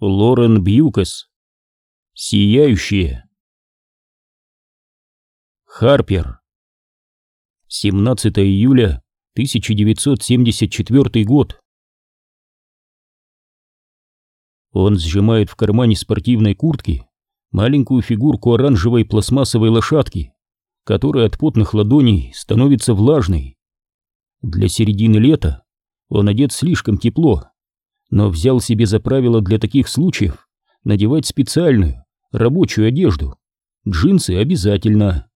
Лорен Бьюкас. Сияющие. Харпер. 17 июля 1974 год. Он сжимает в кармане спортивной куртки маленькую фигурку оранжевой пластмассовой лошадки, которая от потных ладоней становится влажной. Для середины лета он одет слишком тепло, но взял себе за правило для таких случаев надевать специальную рабочую одежду. Джинсы обязательно.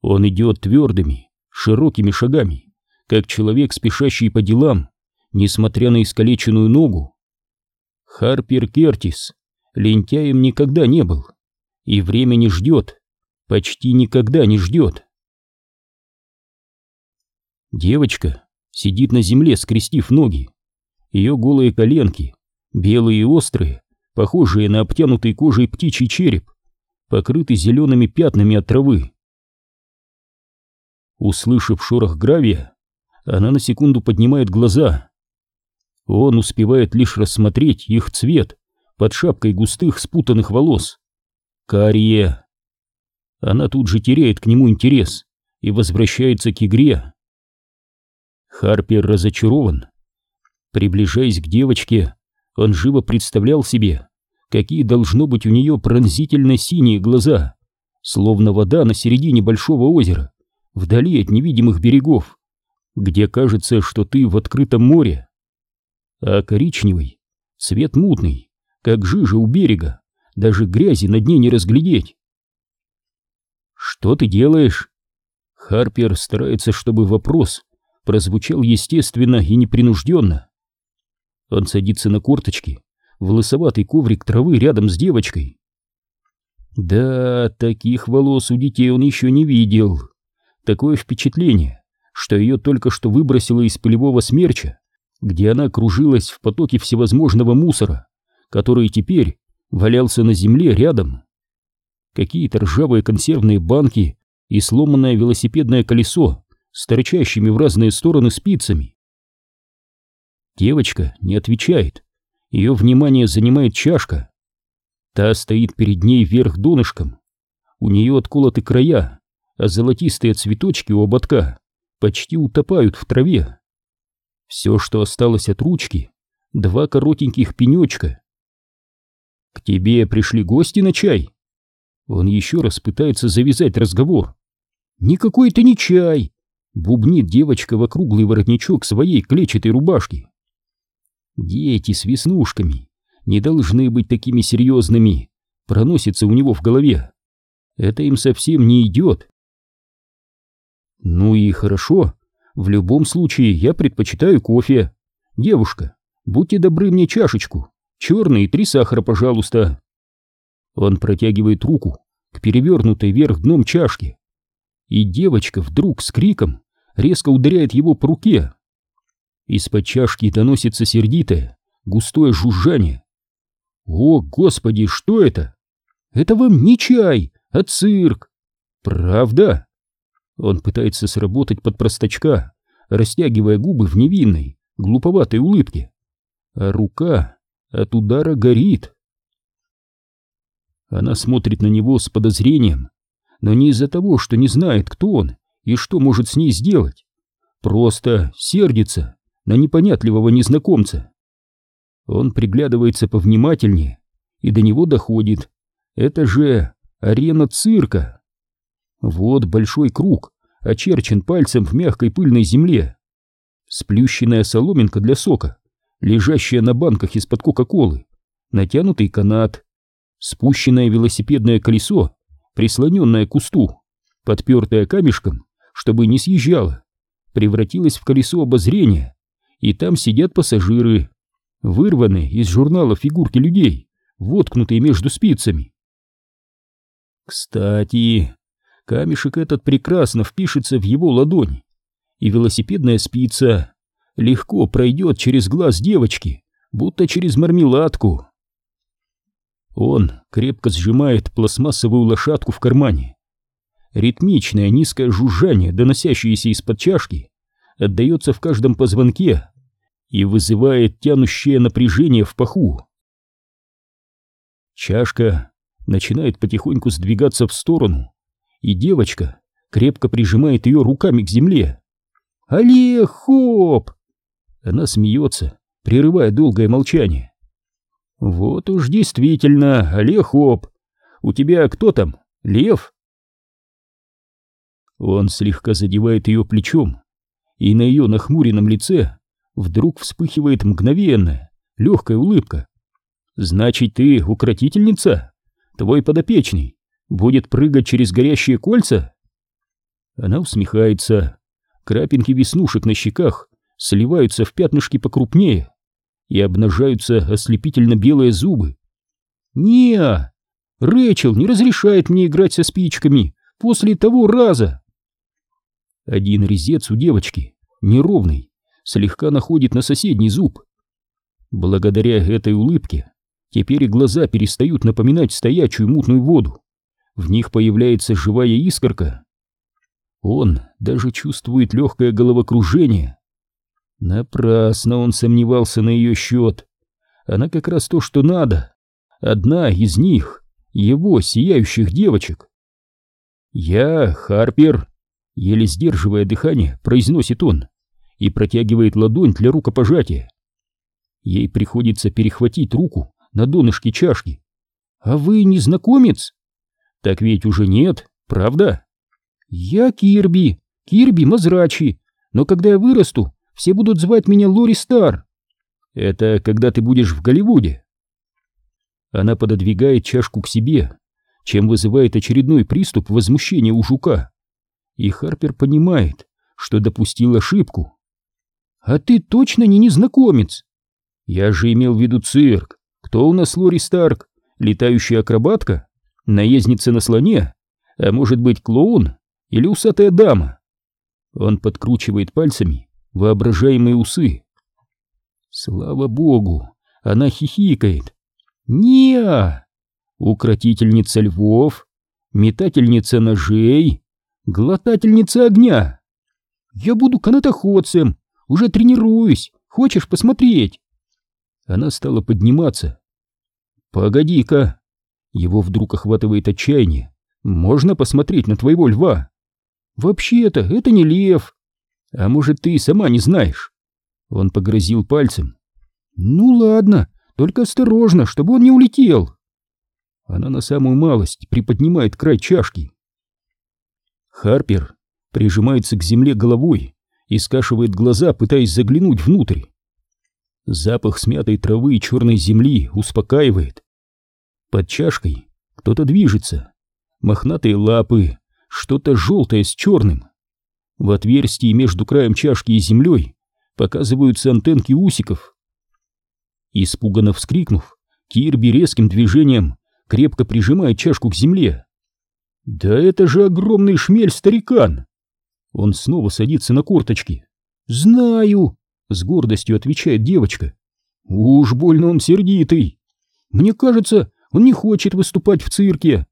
Он идет твердыми, широкими шагами, как человек, спешащий по делам, несмотря на искалеченную ногу. Харпер Кертис лентяем никогда не был, и время не ждет, почти никогда не ждет. Девочка сидит на земле, скрестив ноги. Ее голые коленки, белые и острые, похожие на обтянутый кожей птичий череп, покрыты зелеными пятнами от травы. Услышав шорох гравия, она на секунду поднимает глаза. Он успевает лишь рассмотреть их цвет под шапкой густых спутанных волос. Карие. Она тут же теряет к нему интерес и возвращается к игре. Харпер разочарован. Приближаясь к девочке, он живо представлял себе, какие должно быть у нее пронзительно синие глаза, словно вода на середине большого озера, вдали от невидимых берегов, где кажется, что ты в открытом море. А коричневый, цвет мутный, как жижа у берега, даже грязи на дне не разглядеть. «Что ты делаешь?» Харпер старается, чтобы вопрос прозвучал естественно и непринужденно. Он садится на корточки, в лысоватый коврик травы рядом с девочкой. Да, таких волос у детей он еще не видел. Такое впечатление, что ее только что выбросило из полевого смерча, где она кружилась в потоке всевозможного мусора, который теперь валялся на земле рядом. Какие-то ржавые консервные банки и сломанное велосипедное колесо с торчащими в разные стороны спицами. Девочка не отвечает. Ее внимание занимает чашка. Та стоит перед ней вверх донышком. У нее отколоты края, а золотистые цветочки у ободка почти утопают в траве. Все, что осталось от ручки, два коротеньких пенечка. «К тебе пришли гости на чай?» Он еще раз пытается завязать разговор. «Никакой это не чай!» Бубнит девочка в округлый воротничок своей клетчатой рубашки. Дети с веснушками не должны быть такими серьезными, проносится у него в голове. Это им совсем не идет. Ну и хорошо, в любом случае я предпочитаю кофе. Девушка, будьте добры мне чашечку, черный и три сахара, пожалуйста. Он протягивает руку к перевернутой вверх дном чашке, и девочка вдруг с криком резко ударяет его по руке. Из-под чашки доносится сердитое, густое жужжание. «О, господи, что это? Это вам не чай, а цирк!» «Правда?» Он пытается сработать под простачка, растягивая губы в невинной, глуповатой улыбке. А рука от удара горит. Она смотрит на него с подозрением, но не из-за того, что не знает, кто он и что может с ней сделать? Просто сердится на непонятливого незнакомца. Он приглядывается повнимательнее, и до него доходит. Это же арена цирка. Вот большой круг, очерчен пальцем в мягкой пыльной земле. Сплющенная соломинка для сока, лежащая на банках из-под Кока-Колы, натянутый канат, спущенное велосипедное колесо, прислоненное к кусту, подпертое камешком чтобы не съезжала, превратилась в колесо обозрения, и там сидят пассажиры, вырванные из журнала фигурки людей, воткнутые между спицами. Кстати, камешек этот прекрасно впишется в его ладонь, и велосипедная спица легко пройдет через глаз девочки, будто через мармеладку. Он крепко сжимает пластмассовую лошадку в кармане Ритмичное низкое жужжание, доносящееся из-под чашки, отдается в каждом позвонке, и вызывает тянущее напряжение в паху. Чашка начинает потихоньку сдвигаться в сторону, и девочка крепко прижимает ее руками к земле. «Олег, хоп!» Она смеется, прерывая долгое молчание. «Вот уж действительно, Олег, хоп! У тебя кто там, лев?» Он слегка задевает ее плечом, и на ее нахмуренном лице вдруг вспыхивает мгновенная, легкая улыбка. «Значит, ты укротительница? Твой подопечный будет прыгать через горящие кольца?» Она усмехается. Крапинки веснушек на щеках сливаются в пятнышки покрупнее и обнажаются ослепительно белые зубы. «Не, Рэчел не разрешает мне играть со спичками после того раза!» Один резец у девочки, неровный, слегка находит на соседний зуб. Благодаря этой улыбке теперь и глаза перестают напоминать стоячую мутную воду. В них появляется живая искорка. Он даже чувствует легкое головокружение. Напрасно он сомневался на ее счет. Она как раз то, что надо. Одна из них, его сияющих девочек. «Я Харпер», — еле сдерживая дыхание, произносит он и протягивает ладонь для рукопожатия. Ей приходится перехватить руку на донышке чашки. «А вы незнакомец?» «Так ведь уже нет, правда?» «Я Кирби, Кирби Мазрачи, но когда я вырасту, все будут звать меня Лори Стар». «Это когда ты будешь в Голливуде?» Она пододвигает чашку к себе, чем вызывает очередной приступ возмущения у жука. И Харпер понимает, что допустил ошибку. «А ты точно не незнакомец?» «Я же имел в виду цирк. Кто у нас Лори Старк? Летающая акробатка? Наездница на слоне? А может быть клоун? Или усатая дама?» Он подкручивает пальцами воображаемые усы. Слава богу, она хихикает. не Укротительница львов, метательница ножей, глотательница огня. Я буду канатоходцем, уже тренируюсь. Хочешь посмотреть?» Она стала подниматься. «Погоди-ка!» Его вдруг охватывает отчаяние. «Можно посмотреть на твоего льва?» «Вообще-то это не лев. А может, ты сама не знаешь?» Он погрозил пальцем. «Ну ладно, только осторожно, чтобы он не улетел!» Она на самую малость приподнимает край чашки. Харпер прижимается к земле головой и скашивает глаза, пытаясь заглянуть внутрь. Запах смятой травы и черной земли успокаивает. Под чашкой кто-то движется. Мохнатые лапы, что-то желтое с черным. В отверстии между краем чашки и землей показываются антенки усиков. Испуганно вскрикнув, Кирби резким движением крепко прижимает чашку к земле. «Да это же огромный шмель-старикан!» Он снова садится на корточки. «Знаю!» — с гордостью отвечает девочка. «Уж больно он сердитый! Мне кажется, он не хочет выступать в цирке.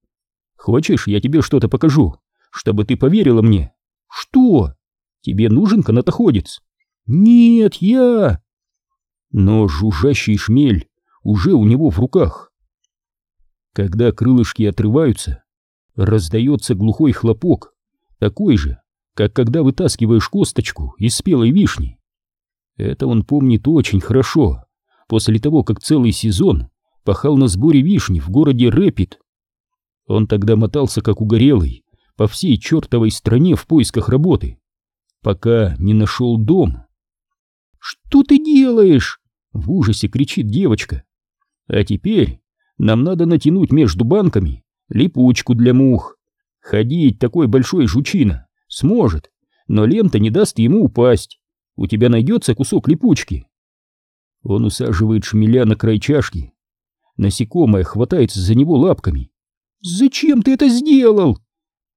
Хочешь, я тебе что-то покажу, чтобы ты поверила мне?» «Что? Тебе нужен канатоходец?» «Нет, я...» Но жужжащий шмель уже у него в руках. Когда крылышки отрываются, раздается глухой хлопок, такой же, как когда вытаскиваешь косточку из спелой вишни. Это он помнит очень хорошо, после того, как целый сезон пахал на сборе вишни в городе Рэпид. Он тогда мотался как угорелый по всей чертовой стране в поисках работы, пока не нашел дом. «Что ты делаешь?» — в ужасе кричит девочка. «А теперь нам надо натянуть между банками липучку для мух. Ходить такой большой жучина Сможет, но лента не даст ему упасть. У тебя найдется кусок липучки. Он усаживает шмеля на край чашки. Насекомое хватается за него лапками. «Зачем ты это сделал?»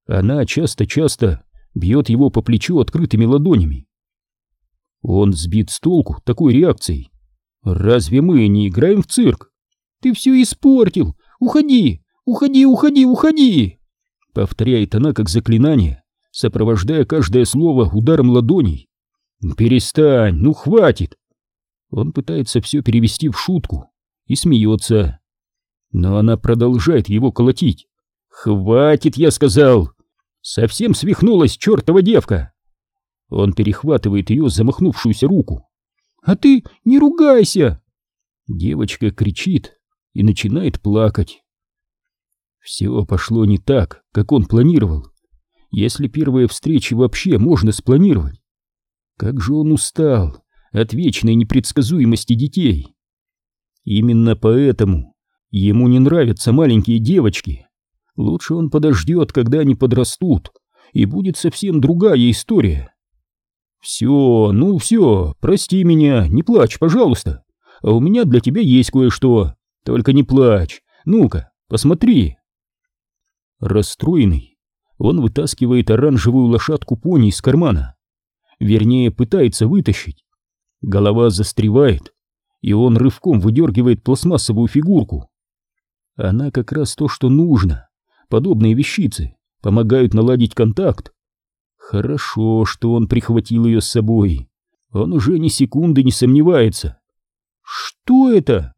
Она часто-часто бьет его по плечу открытыми ладонями. Он сбит с толку такой реакцией. «Разве мы не играем в цирк?» «Ты все испортил! Уходи! Уходи, уходи, уходи!» Повторяет она как заклинание, сопровождая каждое слово ударом ладоней. «Перестань, ну хватит!» Он пытается все перевести в шутку и смеется. Но она продолжает его колотить. «Хватит, я сказал! Совсем свихнулась чертова девка!» Он перехватывает ее замахнувшуюся руку. «А ты не ругайся!» Девочка кричит и начинает плакать. Все пошло не так, как он планировал. Если первые встречи вообще можно спланировать. Как же он устал от вечной непредсказуемости детей. Именно поэтому ему не нравятся маленькие девочки. Лучше он подождет, когда они подрастут, и будет совсем другая история. Все, ну все, прости меня, не плачь, пожалуйста. А у меня для тебя есть кое-что. Только не плачь. Ну-ка, посмотри. Расстроенный, он вытаскивает оранжевую лошадку пони из кармана. Вернее, пытается вытащить. Голова застревает, и он рывком выдергивает пластмассовую фигурку. Она как раз то, что нужно. Подобные вещицы помогают наладить контакт. Хорошо, что он прихватил ее с собой. Он уже ни секунды не сомневается. Что это?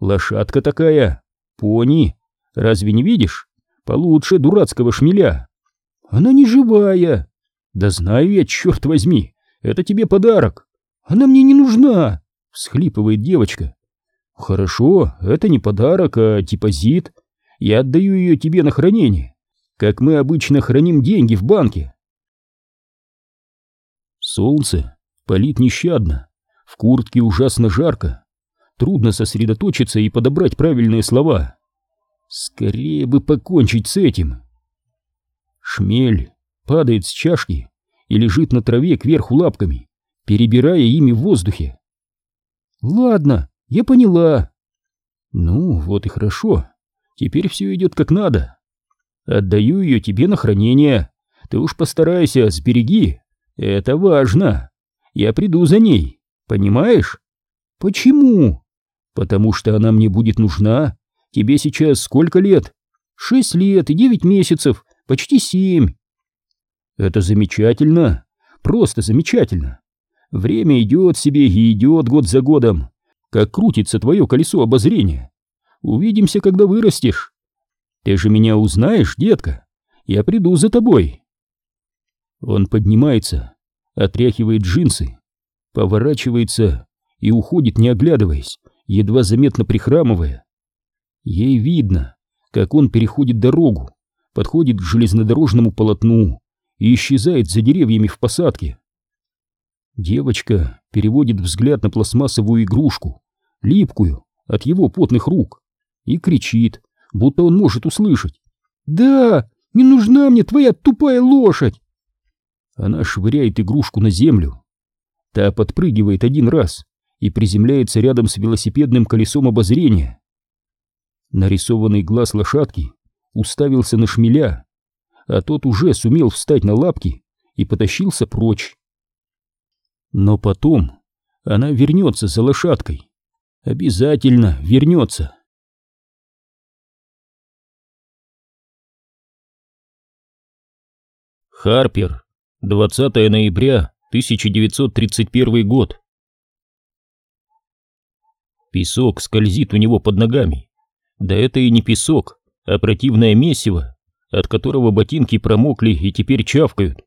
Лошадка такая. Пони. Разве не видишь? Получше дурацкого шмеля. Она не живая. Да знаю я, черт возьми. Это тебе подарок. Она мне не нужна. Всхлипывает девочка. Хорошо, это не подарок, а депозит. Я отдаю ее тебе на хранение, как мы обычно храним деньги в банке. Солнце палит нещадно, в куртке ужасно жарко. Трудно сосредоточиться и подобрать правильные слова. Скорее бы покончить с этим. Шмель падает с чашки и лежит на траве кверху лапками, перебирая ими в воздухе. «Ладно, я поняла». «Ну, вот и хорошо. Теперь все идет как надо. Отдаю ее тебе на хранение. Ты уж постарайся, сбереги. Это важно. Я приду за ней. Понимаешь? Почему? Потому что она мне будет нужна. Тебе сейчас сколько лет? Шесть лет и девять месяцев. Почти семь. Это замечательно. Просто замечательно. Время идет себе и идет год за годом. Как крутится твое колесо обозрения. Увидимся, когда вырастешь. Ты же меня узнаешь, детка. Я приду за тобой. Он поднимается, отряхивает джинсы, поворачивается и уходит, не оглядываясь, едва заметно прихрамывая. Ей видно, как он переходит дорогу, подходит к железнодорожному полотну и исчезает за деревьями в посадке. Девочка переводит взгляд на пластмассовую игрушку, липкую от его потных рук, и кричит, будто он может услышать. «Да, не нужна мне твоя тупая лошадь!» Она швыряет игрушку на землю. Та подпрыгивает один раз и приземляется рядом с велосипедным колесом обозрения. Нарисованный глаз лошадки уставился на шмеля, а тот уже сумел встать на лапки и потащился прочь. Но потом она вернется за лошадкой. Обязательно вернется. Харпер 20 ноября 1931 год. Песок скользит у него под ногами. Да это и не песок, а противное месиво, от которого ботинки промокли и теперь чавкают.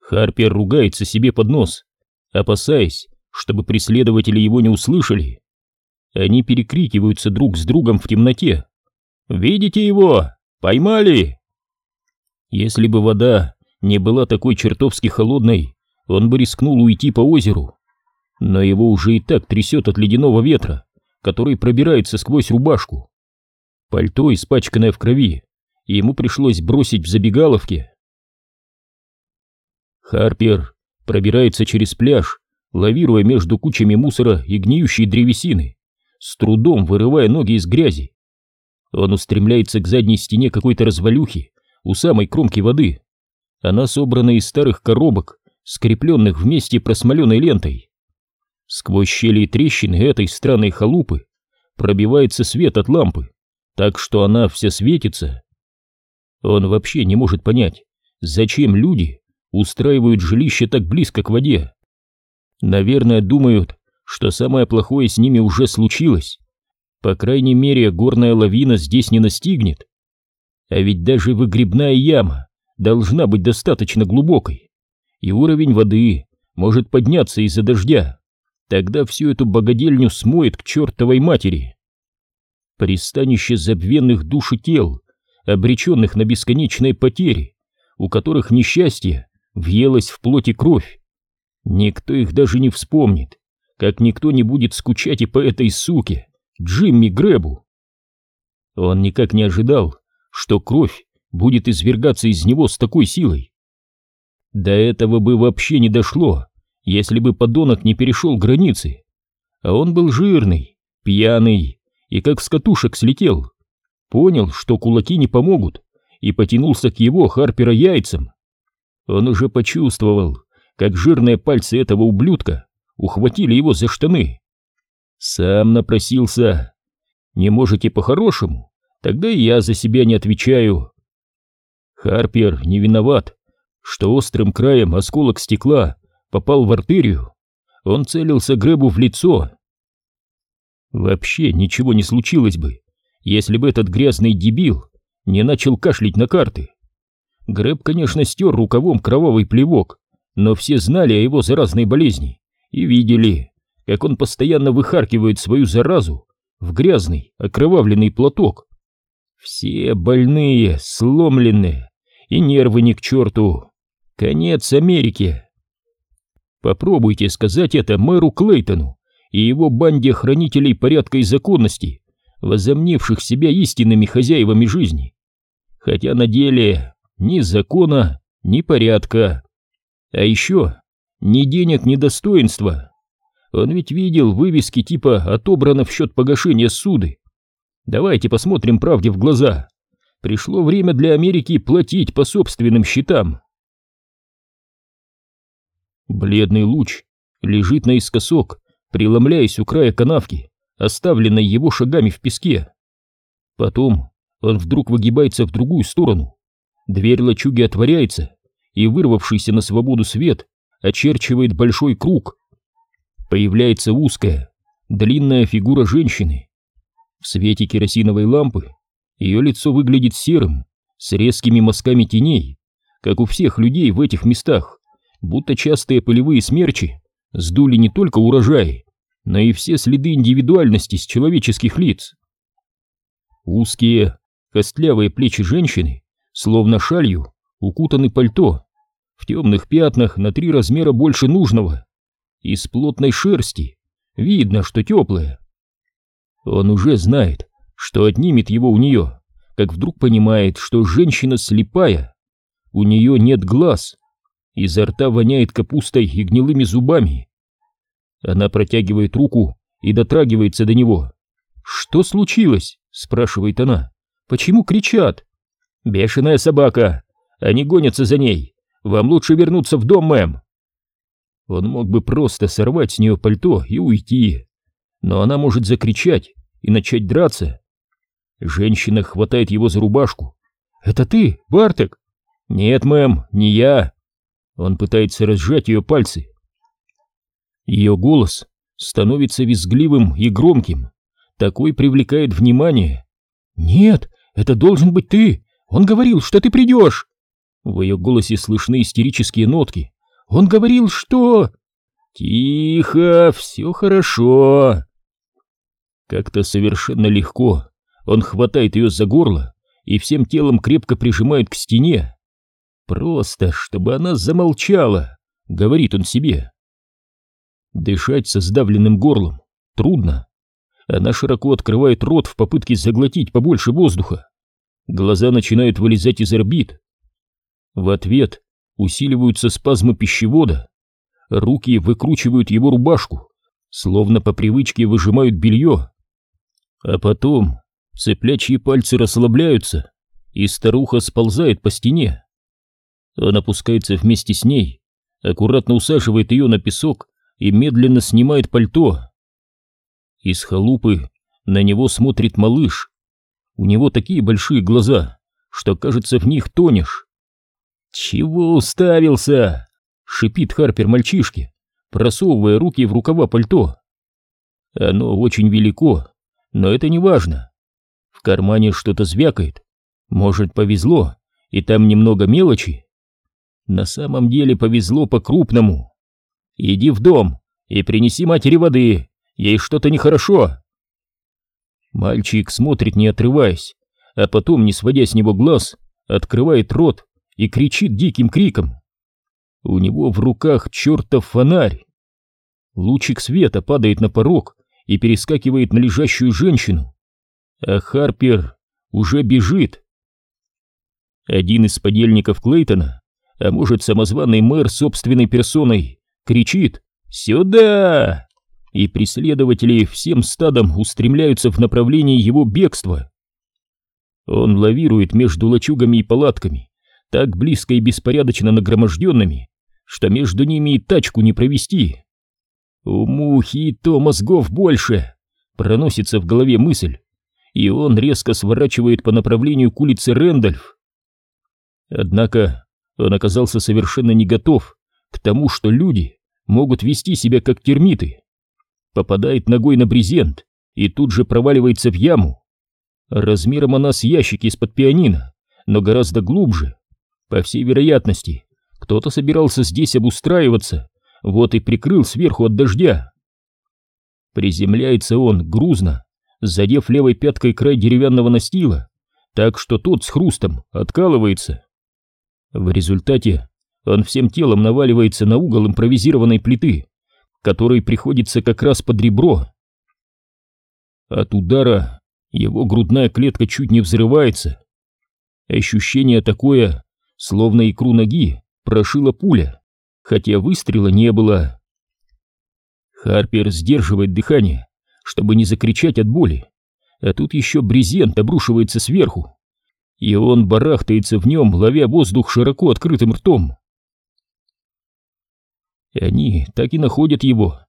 Харпер ругается себе под нос, опасаясь, чтобы преследователи его не услышали. Они перекрикиваются друг с другом в темноте. «Видите его? Поймали!» Если бы вода не была такой чертовски холодной, он бы рискнул уйти по озеру. Но его уже и так трясет от ледяного ветра, который пробирается сквозь рубашку. Пальто испачканное в крови, и ему пришлось бросить в забегаловке. Харпер пробирается через пляж, лавируя между кучами мусора и гниющей древесины, с трудом вырывая ноги из грязи. Он устремляется к задней стене какой-то развалюхи у самой кромки воды. Она собрана из старых коробок, скрепленных вместе просмоленной лентой. Сквозь щели и трещины этой странной халупы пробивается свет от лампы, так что она вся светится. Он вообще не может понять, зачем люди устраивают жилище так близко к воде. Наверное, думают, что самое плохое с ними уже случилось. По крайней мере, горная лавина здесь не настигнет. А ведь даже выгребная яма должна быть достаточно глубокой, и уровень воды может подняться из-за дождя. Тогда всю эту богадельню смоет к чертовой матери. Пристанище забвенных душ и тел, обреченных на бесконечные потери, у которых несчастье въелось в плоть и кровь. Никто их даже не вспомнит, как никто не будет скучать и по этой суке, Джимми Грэбу. Он никак не ожидал, что кровь будет извергаться из него с такой силой. До этого бы вообще не дошло, если бы подонок не перешел границы. А он был жирный, пьяный и как с катушек слетел. Понял, что кулаки не помогут, и потянулся к его Харпера яйцам. Он уже почувствовал, как жирные пальцы этого ублюдка ухватили его за штаны. Сам напросился. Не можете по-хорошему? Тогда и я за себя не отвечаю. Харпер не виноват, что острым краем осколок стекла попал в артерию. Он целился Грэбу в лицо. Вообще ничего не случилось бы, если бы этот грязный дебил не начал кашлять на карты. Грэб, конечно, стер рукавом кровавый плевок, но все знали о его заразной болезни и видели, как он постоянно выхаркивает свою заразу в грязный, окровавленный платок. Все больные, сломленные, и нервы ни к черту. Конец Америке. Попробуйте сказать это мэру Клейтону и его банде хранителей порядка и законности, возомнивших себя истинными хозяевами жизни. Хотя на деле ни закона, ни порядка. А еще ни денег, ни достоинства. Он ведь видел вывески типа «отобрано в счет погашения суды». Давайте посмотрим правде в глаза. Пришло время для Америки платить по собственным счетам. Бледный луч лежит наискосок, преломляясь у края канавки, оставленной его шагами в песке. Потом он вдруг выгибается в другую сторону. Дверь лачуги отворяется, и вырвавшийся на свободу свет очерчивает большой круг. Появляется узкая, длинная фигура женщины. В свете керосиновой лампы ее лицо выглядит серым, с резкими мазками теней, как у всех людей в этих местах, будто частые полевые смерчи сдули не только урожаи, но и все следы индивидуальности с человеческих лиц. Узкие, костлявые плечи женщины, словно шалью, укутаны пальто, в темных пятнах на три размера больше нужного из плотной шерсти. Видно, что теплая. Он уже знает, что отнимет его у нее, как вдруг понимает, что женщина слепая. У нее нет глаз. Изо рта воняет капустой и гнилыми зубами. Она протягивает руку и дотрагивается до него. «Что случилось?» — спрашивает она. «Почему кричат?» «Бешеная собака! Они гонятся за ней! Вам лучше вернуться в дом, мэм!» Он мог бы просто сорвать с нее пальто и уйти, но она может закричать и начать драться. Женщина хватает его за рубашку. «Это ты, Бартек?» «Нет, мэм, не я». Он пытается разжать ее пальцы. Ее голос становится визгливым и громким. Такой привлекает внимание. «Нет, это должен быть ты! Он говорил, что ты придешь!» В ее голосе слышны истерические нотки. Он говорил, что... Тихо, все хорошо. Как-то совершенно легко он хватает ее за горло и всем телом крепко прижимает к стене. Просто, чтобы она замолчала, говорит он себе. Дышать со сдавленным горлом трудно. Она широко открывает рот в попытке заглотить побольше воздуха. Глаза начинают вылезать из орбит. В ответ усиливаются спазмы пищевода, руки выкручивают его рубашку, словно по привычке выжимают белье. А потом цеплячьи пальцы расслабляются, и старуха сползает по стене. Он опускается вместе с ней, аккуратно усаживает ее на песок и медленно снимает пальто. Из халупы на него смотрит малыш. У него такие большие глаза, что, кажется, в них тонешь. «Чего уставился?» — шипит Харпер мальчишке, просовывая руки в рукава пальто. Оно очень велико, но это не важно. В кармане что-то звякает. Может, повезло, и там немного мелочи? На самом деле повезло по-крупному. Иди в дом и принеси матери воды, ей что-то нехорошо. Мальчик смотрит, не отрываясь, а потом, не сводя с него глаз, открывает рот и кричит диким криком. У него в руках чертов фонарь. Лучик света падает на порог и перескакивает на лежащую женщину. А Харпер уже бежит. Один из подельников Клейтона, а может самозваный мэр собственной персоной, кричит «Сюда!» И преследователи всем стадом устремляются в направлении его бегства. Он лавирует между лачугами и палатками, так близко и беспорядочно нагроможденными, что между ними и тачку не провести. У мухи и то мозгов больше, проносится в голове мысль, и он резко сворачивает по направлению к улице Рэндольф. Однако он оказался совершенно не готов к тому, что люди могут вести себя как термиты. Попадает ногой на брезент и тут же проваливается в яму. Размером она с ящики из-под пианино, но гораздо глубже. По всей вероятности, кто-то собирался здесь обустраиваться, вот и прикрыл сверху от дождя. Приземляется он грузно, задев левой пяткой край деревянного настила, так что тот с хрустом откалывается. В результате он всем телом наваливается на угол импровизированной плиты, который приходится как раз под ребро. От удара его грудная клетка чуть не взрывается. Ощущение такое, словно икру ноги прошила пуля, хотя выстрела не было. Харпер сдерживает дыхание, чтобы не закричать от боли, а тут еще брезент обрушивается сверху, и он барахтается в нем, ловя воздух широко открытым ртом. И они так и находят его,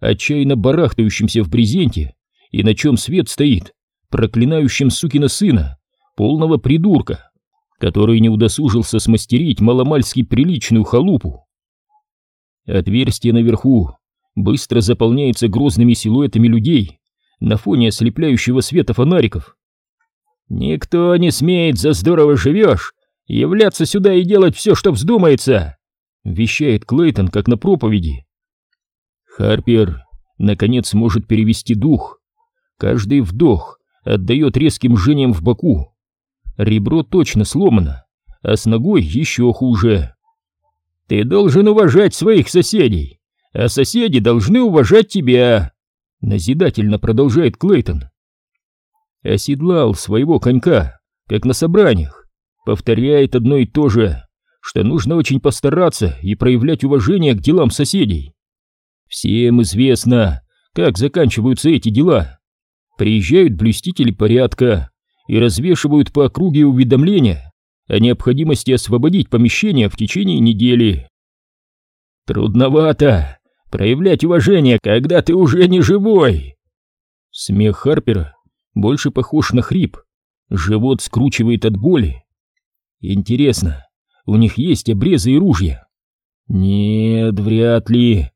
отчаянно барахтающимся в брезенте, и на чем свет стоит, проклинающим сукина сына, полного придурка, который не удосужился смастерить маломальски приличную халупу. Отверстие наверху быстро заполняется грозными силуэтами людей на фоне ослепляющего света фонариков. «Никто не смеет, за здорово живешь, являться сюда и делать все, что вздумается!» Вещает Клейтон, как на проповеди. Харпер, наконец, может перевести дух. Каждый вдох отдает резким жжением в боку. Ребро точно сломано, а с ногой еще хуже. «Ты должен уважать своих соседей, а соседи должны уважать тебя», назидательно продолжает Клейтон. Оседлал своего конька, как на собраниях, повторяет одно и то же, что нужно очень постараться и проявлять уважение к делам соседей. Всем известно, как заканчиваются эти дела. Приезжают блюстители порядка и развешивают по округе уведомления о необходимости освободить помещение в течение недели. Трудновато проявлять уважение, когда ты уже не живой. Смех Харпера больше похож на хрип. Живот скручивает от боли. Интересно, у них есть обрезы и ружья? Нет, вряд ли.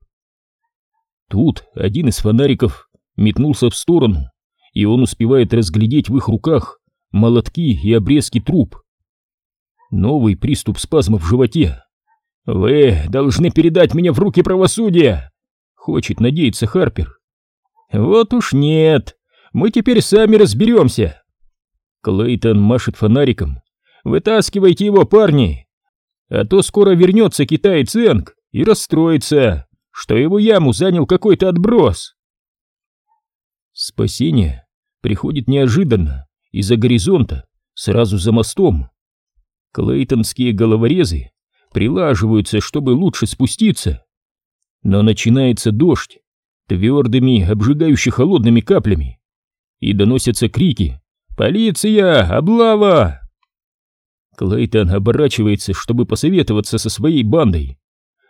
Тут один из фонариков метнулся в сторону, и он успевает разглядеть в их руках молотки и обрезки труб. Новый приступ спазма в животе. «Вы должны передать меня в руки правосудия!» Хочет надеяться Харпер. «Вот уж нет, мы теперь сами разберемся!» Клейтон машет фонариком. «Вытаскивайте его, парни! А то скоро вернется китаец Энг и расстроится, что его яму занял какой-то отброс!» Спасение приходит неожиданно, из-за горизонта, сразу за мостом. Клейтонские головорезы прилаживаются, чтобы лучше спуститься. Но начинается дождь, твердыми, обжигающими холодными каплями, и доносятся крики «Полиция! Облава!». Клейтон оборачивается, чтобы посоветоваться со своей бандой.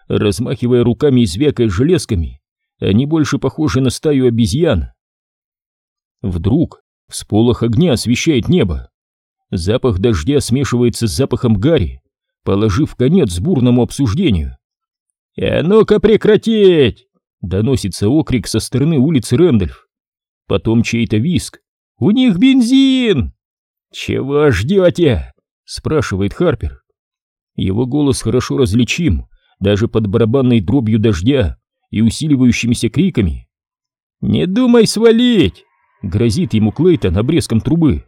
Размахивая руками и звякая железками, они больше похожи на стаю обезьян. Вдруг всполох огня освещает небо. Запах дождя смешивается с запахом гари, положив конец бурному обсуждению. «А ну-ка прекратить!» — доносится окрик со стороны улицы Рэндольф. потом чей-то виск. «У них бензин!» «Чего ждете?» — спрашивает Харпер. Его голос хорошо различим, даже под барабанной дробью дождя и усиливающимися криками. «Не думай свалить!» — грозит ему Клейтон обрезком трубы.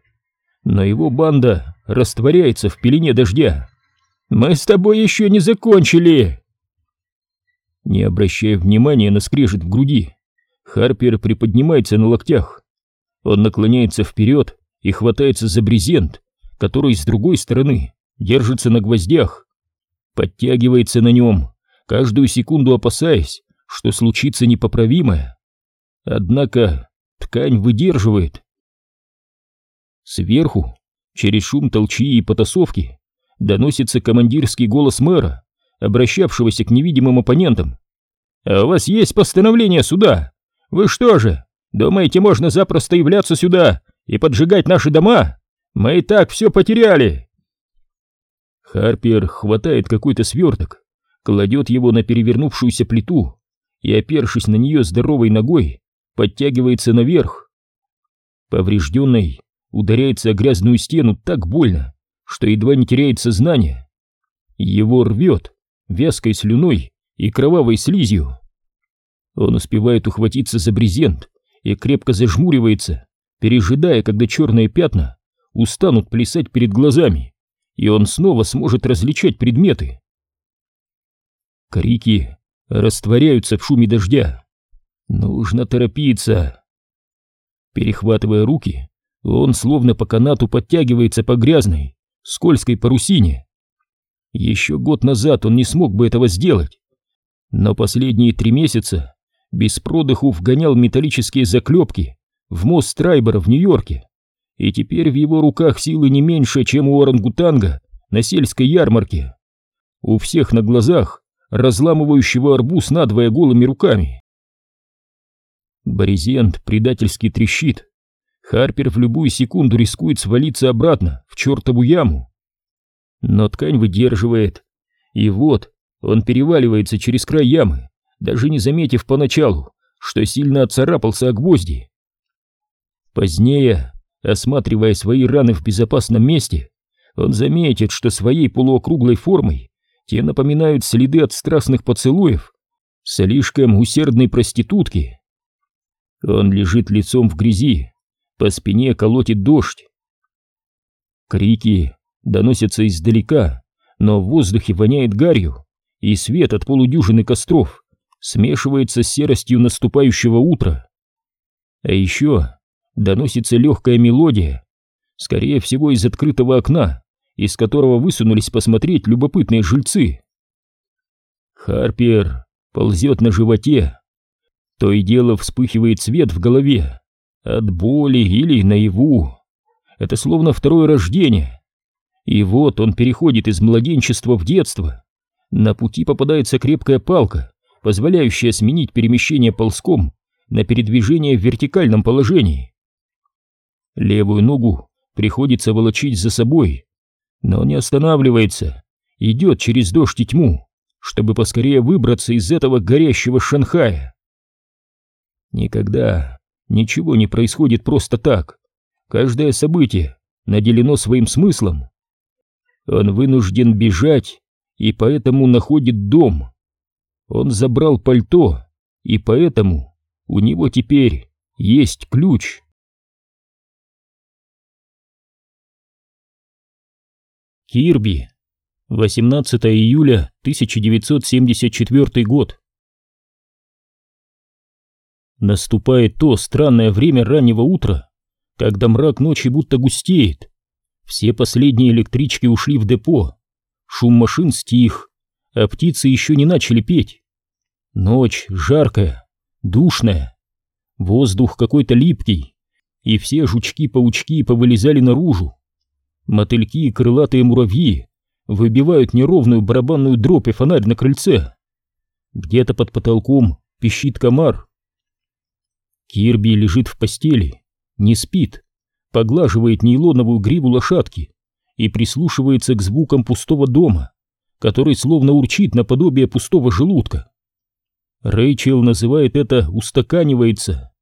Но его банда растворяется в пелене дождя. «Мы с тобой еще не закончили!» Не обращая внимания на скрежет в груди, Харпер приподнимается на локтях. Он наклоняется вперед и хватается за брезент, который с другой стороны держится на гвоздях. Подтягивается на нем, каждую секунду опасаясь, что случится непоправимое. Однако ткань выдерживает. Сверху, через шум толчи и потасовки, доносится командирский голос мэра, обращавшегося к невидимым оппонентам. «А у вас есть постановление суда? Вы что же, думаете, можно запросто являться сюда и поджигать наши дома? Мы и так все потеряли!» Харпер хватает какой-то сверток, кладет его на перевернувшуюся плиту и, опершись на нее здоровой ногой, подтягивается наверх. Поврежденный ударяется о грязную стену так больно, что едва не теряет сознание. Его рвет вязкой слюной и кровавой слизью. Он успевает ухватиться за брезент и крепко зажмуривается, пережидая, когда черные пятна устанут плясать перед глазами, и он снова сможет различать предметы. Крики растворяются в шуме дождя. Нужно торопиться. Перехватывая руки, он словно по канату подтягивается по грязной, скользкой парусине. Еще год назад он не смог бы этого сделать, но последние три месяца без продыху вгонял металлические заклепки в мост Трайбера в Нью-Йорке, и теперь в его руках силы не меньше, чем у орангутанга на сельской ярмарке. У всех на глазах разламывающего арбуз надвое голыми руками. Борезент предательски трещит. Харпер в любую секунду рискует свалиться обратно в чертову яму. Но ткань выдерживает. И вот он переваливается через край ямы, даже не заметив поначалу, что сильно отцарапался о гвозди. Позднее, осматривая свои раны в безопасном месте, он заметит, что своей полуокруглой формой те напоминают следы от страстных поцелуев слишком усердной проститутки. Он лежит лицом в грязи, по спине колотит дождь. Крики доносятся издалека, но в воздухе воняет гарью, и свет от полудюжины костров смешивается с серостью наступающего утра. А еще доносится легкая мелодия, скорее всего из открытого окна, из которого высунулись посмотреть любопытные жильцы. Харпер ползет на животе. То и дело вспыхивает свет в голове. От боли или наяву. Это словно второе рождение. И вот он переходит из младенчества в детство. На пути попадается крепкая палка, позволяющая сменить перемещение ползком на передвижение в вертикальном положении. Левую ногу приходится волочить за собой, но не останавливается, идет через дождь и тьму, чтобы поскорее выбраться из этого горящего Шанхая. Никогда ничего не происходит просто так. Каждое событие наделено своим смыслом. Он вынужден бежать и поэтому находит дом. Он забрал пальто, и поэтому у него теперь есть ключ. Кирби. 18 июля 1974 год. Наступает то странное время раннего утра, когда мрак ночи будто густеет. Все последние электрички ушли в депо. Шум машин стих, а птицы еще не начали петь. Ночь жаркая, душная. Воздух какой-то липкий, и все жучки-паучки повылезали наружу. Мотыльки и крылатые муравьи выбивают неровную барабанную дробь и фонарь на крыльце. Где-то под потолком пищит комар. Кирби лежит в постели, не спит, поглаживает нейлоновую гриву лошадки и прислушивается к звукам пустого дома, который словно урчит наподобие пустого желудка. Рэйчел называет это «устаканивается».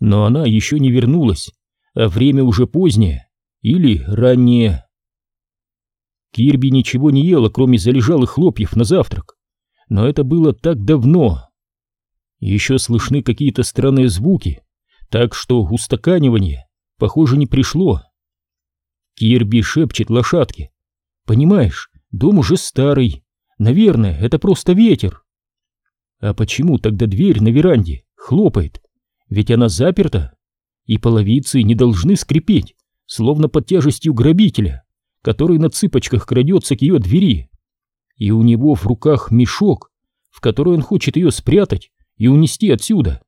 Но она еще не вернулась, а время уже позднее или раннее. Кирби ничего не ела, кроме залежалых хлопьев на завтрак, но это было так давно. Еще слышны какие-то странные звуки, так что устаканивание, похоже, не пришло. Кирби шепчет лошадке. «Понимаешь, дом уже старый. Наверное, это просто ветер». А почему тогда дверь на веранде хлопает? Ведь она заперта, и половицы не должны скрипеть, словно под тяжестью грабителя, который на цыпочках крадется к ее двери. И у него в руках мешок, в который он хочет ее спрятать и унести отсюда.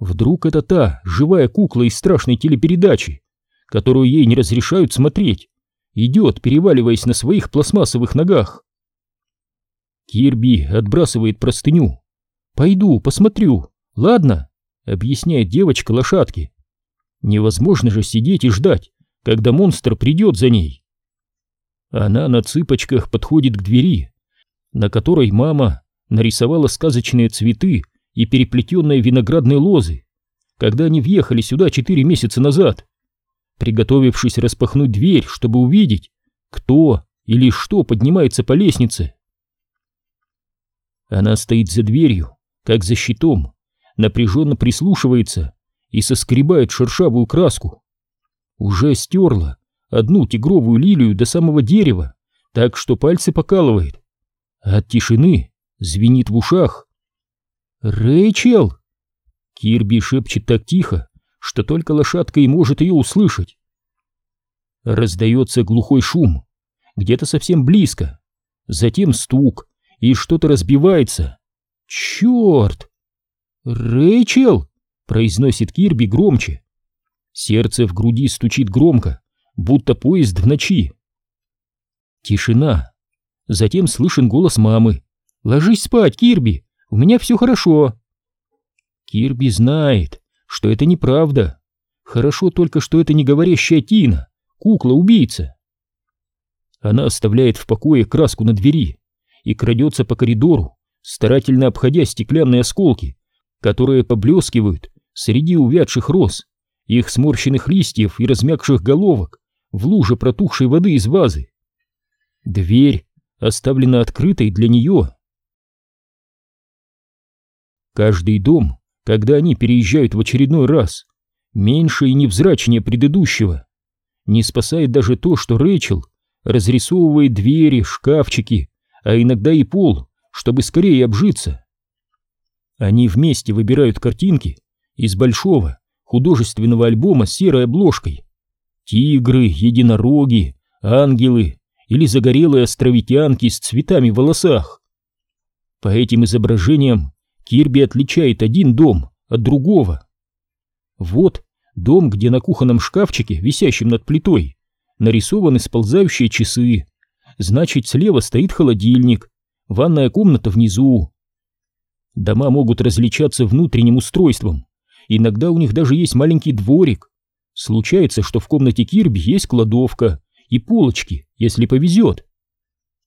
Вдруг это та живая кукла из страшной телепередачи, которую ей не разрешают смотреть, идет, переваливаясь на своих пластмассовых ногах. Кирби отбрасывает простыню. «Пойду, посмотрю, ладно?» — объясняет девочка лошадке. Невозможно же сидеть и ждать, когда монстр придет за ней. Она на цыпочках подходит к двери, на которой мама нарисовала сказочные цветы и переплетенные виноградные лозы, когда они въехали сюда четыре месяца назад, приготовившись распахнуть дверь, чтобы увидеть, кто или что поднимается по лестнице. Она стоит за дверью, как за щитом, напряженно прислушивается и соскребает шершавую краску. Уже стерла одну тигровую лилию до самого дерева, так что пальцы покалывает. от тишины звенит в ушах. «Рэйчел!» Кирби шепчет так тихо, что только лошадка и может ее услышать. Раздается глухой шум, где-то совсем близко. Затем стук, и что-то разбивается. Черт! «Рэйчел!» — произносит Кирби громче. Сердце в груди стучит громко, будто поезд в ночи. Тишина. Затем слышен голос мамы. «Ложись спать, Кирби, у меня все хорошо». Кирби знает, что это неправда. Хорошо только, что это не говорящая Тина, кукла-убийца. Она оставляет в покое краску на двери и крадется по коридору, старательно обходя стеклянные осколки, которые поблескивают среди увядших роз, их сморщенных листьев и размягших головок в луже протухшей воды из вазы. Дверь оставлена открытой для нее. Каждый дом, когда они переезжают в очередной раз, меньше и невзрачнее предыдущего. Не спасает даже то, что Рэйчел разрисовывает двери, шкафчики, а иногда и пол, чтобы скорее обжиться. Они вместе выбирают картинки из большого художественного альбома с серой обложкой. Тигры, единороги, ангелы или загорелые островитянки с цветами в волосах. По этим изображениям Кирби отличает один дом от другого. Вот дом, где на кухонном шкафчике, висящем над плитой, нарисованы сползающие часы. Значит, слева стоит холодильник, ванная комната внизу. Дома могут различаться внутренним устройством. Иногда у них даже есть маленький дворик. Случается, что в комнате Кирби есть кладовка и полочки, если повезет.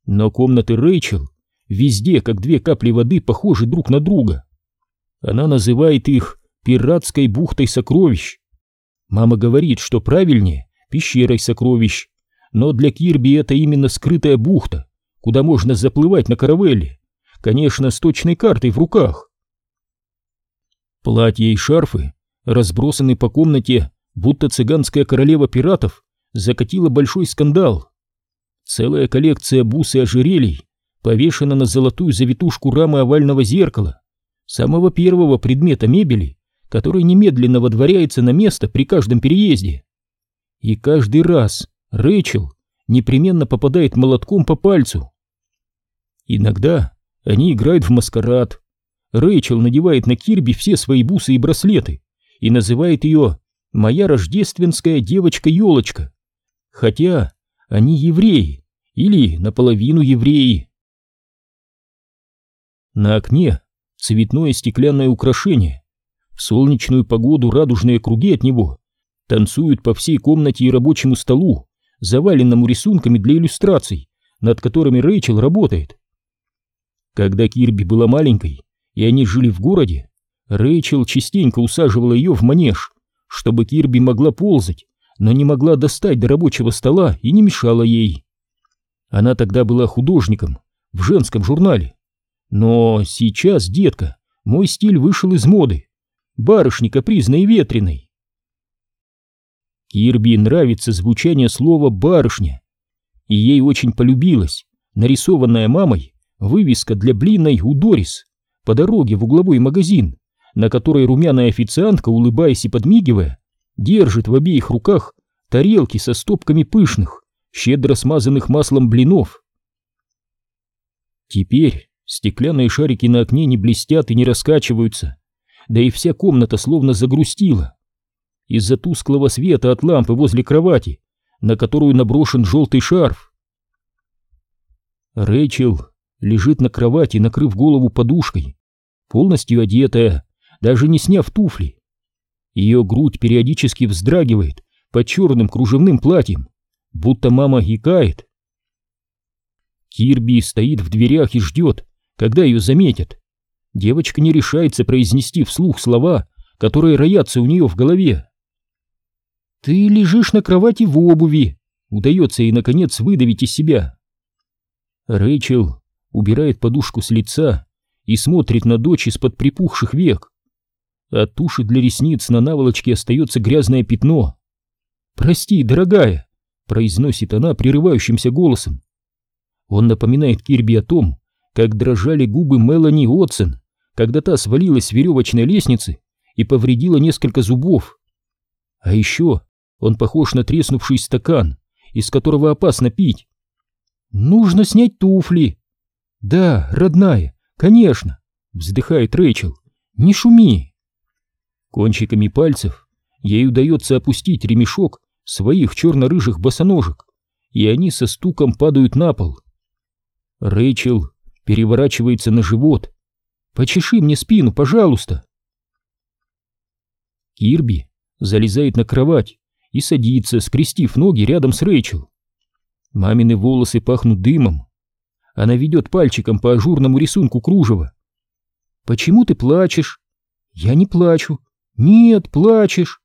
Но комнаты Рэйчел везде, как две капли воды, похожи друг на друга. Она называет их пиратской бухтой сокровищ. Мама говорит, что правильнее пещерой сокровищ, но для Кирби это именно скрытая бухта, куда можно заплывать на каравелле, конечно, с точной картой в руках. Платья и шарфы разбросаны по комнате, будто цыганская королева пиратов закатила большой скандал. Целая коллекция бус и ожерелий повешена на золотую завитушку рамы овального зеркала, самого первого предмета мебели, который немедленно водворяется на место при каждом переезде. И каждый раз Рэйчел непременно попадает молотком по пальцу. Иногда они играют в маскарад. Рэйчел надевает на Кирби все свои бусы и браслеты и называет ее «моя рождественская девочка-елочка». Хотя они евреи или наполовину евреи. На окне цветное стеклянное украшение. В солнечную погоду радужные круги от него танцуют по всей комнате и рабочему столу, заваленному рисунками для иллюстраций, над которыми Рэйчел работает. Когда Кирби была маленькой, и они жили в городе, Рэйчел частенько усаживала ее в манеж, чтобы Кирби могла ползать, но не могла достать до рабочего стола и не мешала ей. Она тогда была художником в женском журнале. Но сейчас, детка, мой стиль вышел из моды. Барышня капризной и ветреной. Кирби нравится звучание слова «барышня», и ей очень полюбилась нарисованная мамой вывеска для блинной у Дорис по дороге в угловой магазин, на которой румяная официантка, улыбаясь и подмигивая, держит в обеих руках тарелки со стопками пышных, щедро смазанных маслом блинов. Теперь стеклянные шарики на окне не блестят и не раскачиваются, да и вся комната словно загрустила. Из-за тусклого света от лампы возле кровати, на которую наброшен желтый шарф. Рэйчел лежит на кровати, накрыв голову подушкой, полностью одетая, даже не сняв туфли. Ее грудь периодически вздрагивает под черным кружевным платьем, будто мама икает. Кирби стоит в дверях и ждет, когда ее заметят. Девочка не решается произнести вслух слова, которые роятся у нее в голове. «Ты лежишь на кровати в обуви», — удается ей, наконец, выдавить из себя. Рэйчел убирает подушку с лица и смотрит на дочь из-под припухших век. От туши для ресниц на наволочке остается грязное пятно. «Прости, дорогая», — произносит она прерывающимся голосом. Он напоминает Кирби о том, как дрожали губы Мелани Отсен, когда та свалилась с веревочной лестницы и повредила несколько зубов. А еще он похож на треснувший стакан, из которого опасно пить. «Нужно снять туфли». «Да, родная, конечно», — вздыхает Рэйчел. «Не шуми». Кончиками пальцев ей удается опустить ремешок своих черно-рыжих босоножек, и они со стуком падают на пол. Рэйчел переворачивается на живот. «Почеши мне спину, пожалуйста!» Кирби залезает на кровать и садится, скрестив ноги рядом с Рэйчел. Мамины волосы пахнут дымом. Она ведет пальчиком по ажурному рисунку кружева. «Почему ты плачешь?» «Я не плачу». «Нет, плачешь».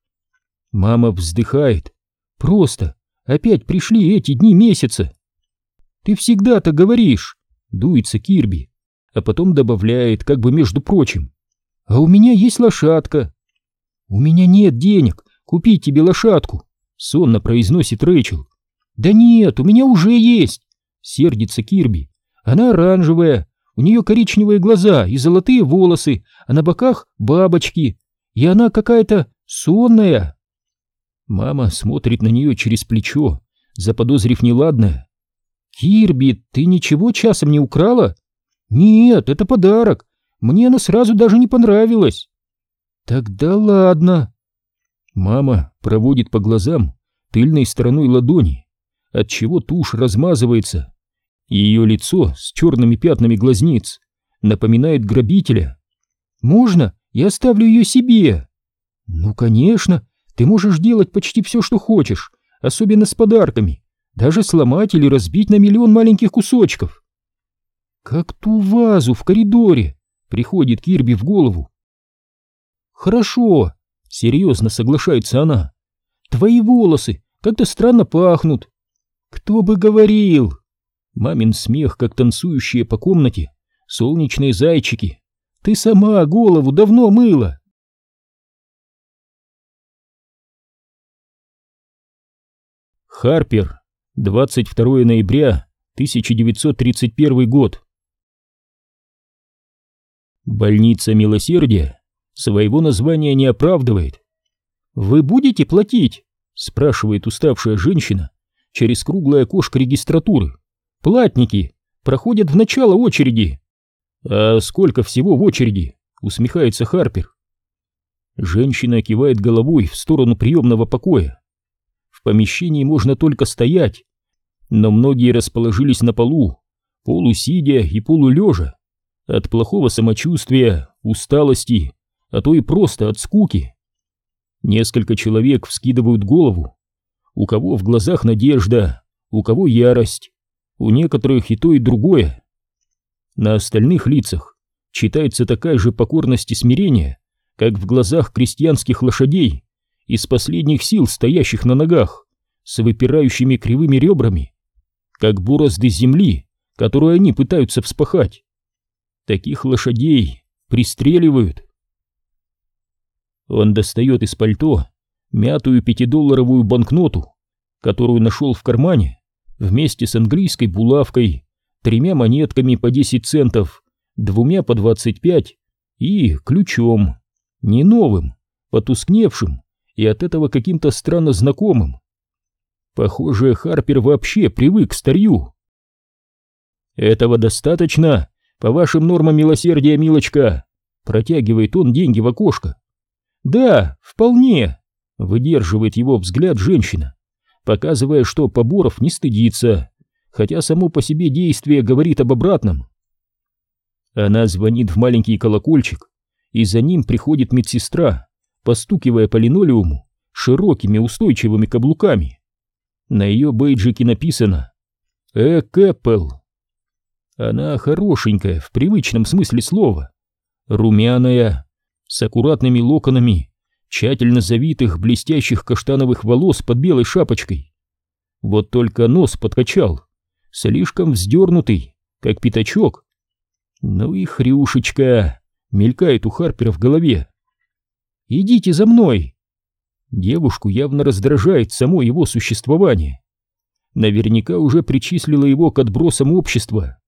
Мама вздыхает. «Просто опять пришли эти дни месяца». «Ты всегда так говоришь», — дуется Кирби, а потом добавляет, как бы между прочим. «А у меня есть лошадка». «У меня нет денег купить тебе лошадку», — сонно произносит Рэйчел. «Да нет, у меня уже есть!» — сердится Кирби. «Она оранжевая, у нее коричневые глаза и золотые волосы, а на боках бабочки, и она какая-то сонная!» Мама смотрит на нее через плечо, заподозрив неладное. «Кирби, ты ничего часом не украла?» «Нет, это подарок. Мне она сразу даже не понравилась». «Тогда ладно». Мама проводит по глазам тыльной стороной ладони отчего тушь размазывается. Ее лицо с черными пятнами глазниц напоминает грабителя. «Можно? Я оставлю ее себе!» «Ну, конечно, ты можешь делать почти все, что хочешь, особенно с подарками, даже сломать или разбить на миллион маленьких кусочков». «Как ту вазу в коридоре!» — приходит Кирби в голову. «Хорошо», — серьезно соглашается она. «Твои волосы как-то странно пахнут, кто бы говорил? Мамин смех, как танцующие по комнате, солнечные зайчики. Ты сама голову давно мыла. Харпер, 22 ноября 1931 год. Больница милосердия своего названия не оправдывает. «Вы будете платить?» — спрашивает уставшая женщина, через круглое окошко регистратуры. Платники проходят в начало очереди. А сколько всего в очереди? Усмехается Харпер. Женщина кивает головой в сторону приемного покоя. В помещении можно только стоять, но многие расположились на полу, полусидя и полулежа, от плохого самочувствия, усталости, а то и просто от скуки. Несколько человек вскидывают голову, у кого в глазах надежда, у кого ярость, у некоторых и то, и другое. На остальных лицах читается такая же покорность и смирение, как в глазах крестьянских лошадей, из последних сил стоящих на ногах, с выпирающими кривыми ребрами, как борозды земли, которую они пытаются вспахать. Таких лошадей пристреливают. Он достает из пальто мятую пятидолларовую банкноту, которую нашел в кармане вместе с английской булавкой, тремя монетками по 10 центов, двумя по 25 и ключом, не новым, потускневшим и от этого каким-то странно знакомым. Похоже, Харпер вообще привык к старью. «Этого достаточно, по вашим нормам милосердия, милочка!» Протягивает он деньги в окошко. «Да, вполне!» Выдерживает его взгляд женщина, показывая, что Поборов не стыдится, хотя само по себе действие говорит об обратном. Она звонит в маленький колокольчик, и за ним приходит медсестра, постукивая по линолеуму широкими устойчивыми каблуками. На ее бейджике написано «Э, Кэппел». Она хорошенькая, в привычном смысле слова, румяная, с аккуратными локонами, тщательно завитых блестящих каштановых волос под белой шапочкой. Вот только нос подкачал, слишком вздернутый, как пятачок. Ну и хрюшечка, мелькает у Харпера в голове. «Идите за мной!» Девушку явно раздражает само его существование. Наверняка уже причислила его к отбросам общества.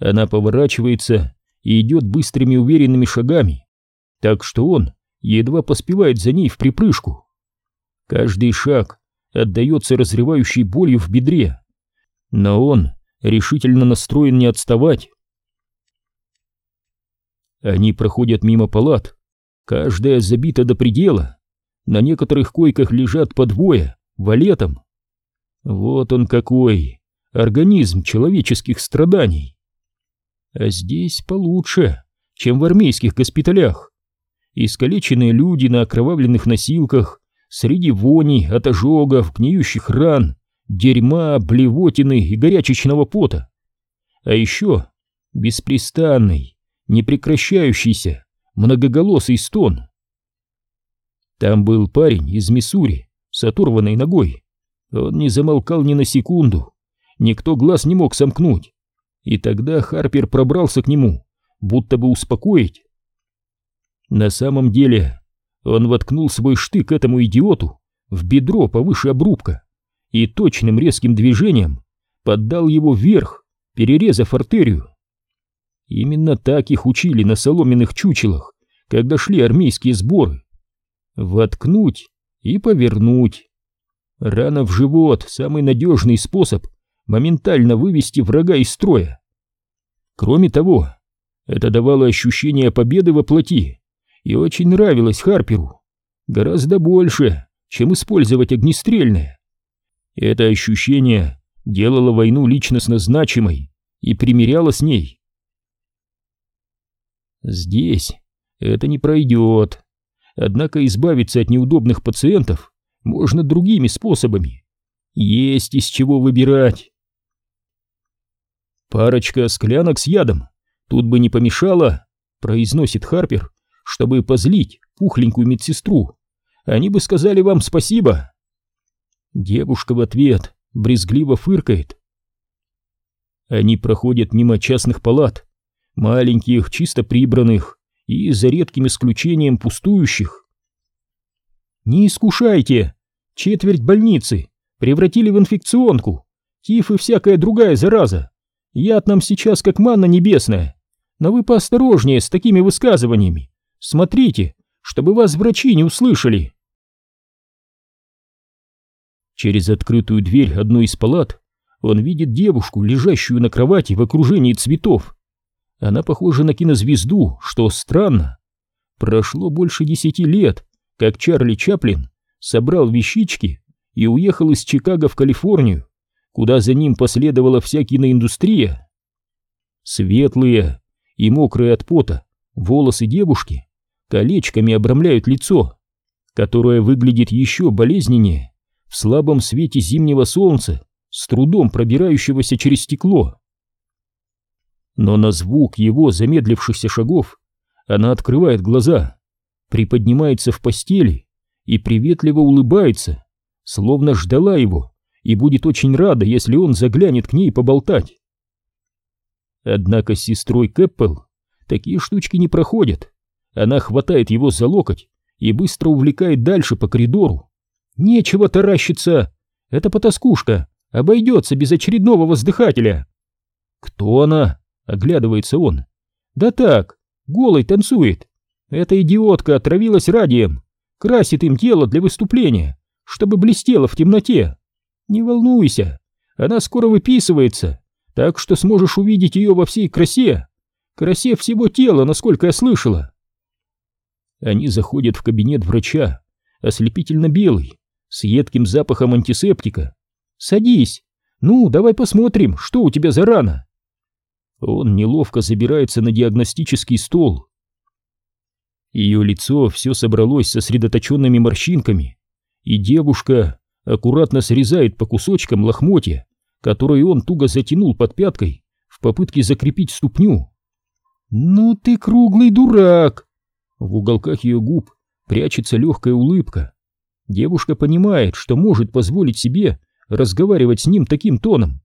Она поворачивается и идет быстрыми уверенными шагами, так что он едва поспевает за ней в припрыжку. Каждый шаг отдается разрывающей болью в бедре, но он решительно настроен не отставать. Они проходят мимо палат, каждая забита до предела, на некоторых койках лежат по двое, валетом. Вот он какой, организм человеческих страданий. А здесь получше, чем в армейских госпиталях. Искалеченные люди на окровавленных носилках, среди вони от ожогов, гниющих ран, дерьма, блевотины и горячечного пота. А еще беспрестанный, непрекращающийся, многоголосый стон. Там был парень из Миссури с оторванной ногой. Он не замолкал ни на секунду, никто глаз не мог сомкнуть. И тогда Харпер пробрался к нему, будто бы успокоить. На самом деле он воткнул свой штык этому идиоту в бедро повыше обрубка и точным резким движением поддал его вверх, перерезав артерию. Именно так их учили на соломенных чучелах, когда шли армейские сборы. Воткнуть и повернуть. Рана в живот — самый надежный способ моментально вывести врага из строя. Кроме того, это давало ощущение победы во плоти и очень нравилось Харперу. Гораздо больше, чем использовать огнестрельное. Это ощущение делало войну личностно значимой и примиряло с ней. Здесь это не пройдет. Однако избавиться от неудобных пациентов можно другими способами. Есть из чего выбирать. Парочка склянок с ядом тут бы не помешало, произносит Харпер, чтобы позлить пухленькую медсестру. Они бы сказали вам спасибо. Девушка в ответ брезгливо фыркает. Они проходят мимо частных палат, маленьких, чисто прибранных и, за редким исключением, пустующих. «Не искушайте! Четверть больницы превратили в инфекционку, тиф и всякая другая зараза. Яд нам сейчас как манна небесная. Но вы поосторожнее с такими высказываниями. Смотрите, чтобы вас врачи не услышали. Через открытую дверь одной из палат он видит девушку, лежащую на кровати в окружении цветов. Она похожа на кинозвезду, что странно. Прошло больше десяти лет, как Чарли Чаплин собрал вещички и уехал из Чикаго в Калифорнию куда за ним последовала вся киноиндустрия. Светлые и мокрые от пота волосы девушки колечками обрамляют лицо, которое выглядит еще болезненнее в слабом свете зимнего солнца, с трудом пробирающегося через стекло. Но на звук его замедлившихся шагов она открывает глаза, приподнимается в постели и приветливо улыбается, словно ждала его и будет очень рада, если он заглянет к ней поболтать. Однако с сестрой Кэппел такие штучки не проходят. Она хватает его за локоть и быстро увлекает дальше по коридору. Нечего таращиться, это потаскушка, обойдется без очередного воздыхателя. Кто она? Оглядывается он. Да так, голой танцует. Эта идиотка отравилась радием, красит им тело для выступления, чтобы блестело в темноте. Не волнуйся, она скоро выписывается, так что сможешь увидеть ее во всей красе. Красе всего тела, насколько я слышала. Они заходят в кабинет врача, ослепительно белый, с едким запахом антисептика. Садись. Ну, давай посмотрим, что у тебя за рана. Он неловко забирается на диагностический стол. Ее лицо все собралось сосредоточенными морщинками, и девушка аккуратно срезает по кусочкам лохмотья, которые он туго затянул под пяткой в попытке закрепить ступню. «Ну ты круглый дурак!» В уголках ее губ прячется легкая улыбка. Девушка понимает, что может позволить себе разговаривать с ним таким тоном.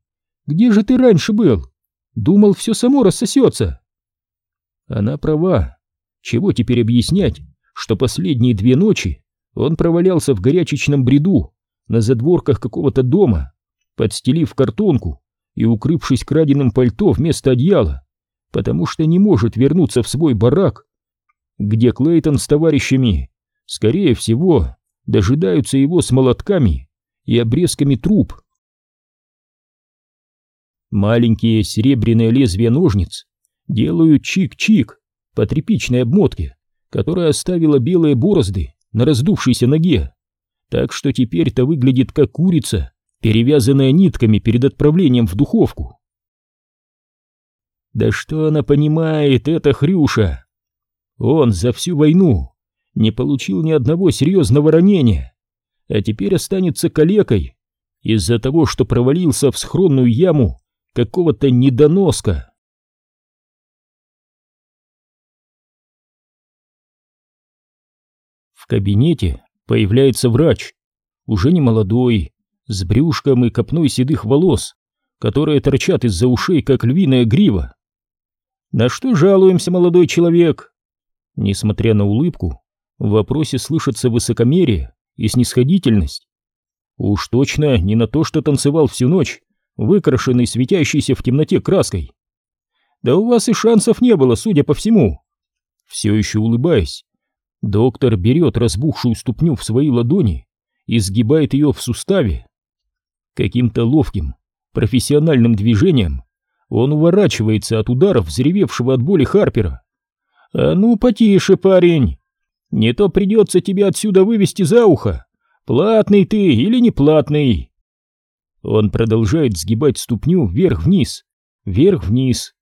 «Где же ты раньше был? Думал, все само рассосется!» Она права. Чего теперь объяснять, что последние две ночи он провалялся в горячечном бреду на задворках какого-то дома, подстелив картонку и укрывшись краденым пальто вместо одеяла, потому что не может вернуться в свой барак, где Клейтон с товарищами, скорее всего, дожидаются его с молотками и обрезками труб. Маленькие серебряные лезвия ножниц делают чик-чик по тряпичной обмотке, которая оставила белые борозды на раздувшейся ноге, так что теперь-то выглядит как курица, перевязанная нитками перед отправлением в духовку. Да что она понимает, эта Хрюша? Он за всю войну не получил ни одного серьезного ранения, а теперь останется калекой из-за того, что провалился в схронную яму какого-то недоноска. В кабинете появляется врач, уже не молодой, с брюшком и копной седых волос, которые торчат из-за ушей, как львиная грива. «На что жалуемся, молодой человек?» Несмотря на улыбку, в вопросе слышится высокомерие и снисходительность. Уж точно не на то, что танцевал всю ночь, выкрашенный светящейся в темноте краской. Да у вас и шансов не было, судя по всему. Все еще улыбаясь, доктор берет разбухшую ступню в свои ладони и сгибает ее в суставе. Каким-то ловким, профессиональным движением он уворачивается от ударов взревевшего от боли Харпера. «А ну, потише, парень! Не то придется тебя отсюда вывести за ухо. Платный ты или не платный?» Он продолжает сгибать ступню вверх-вниз, вверх-вниз.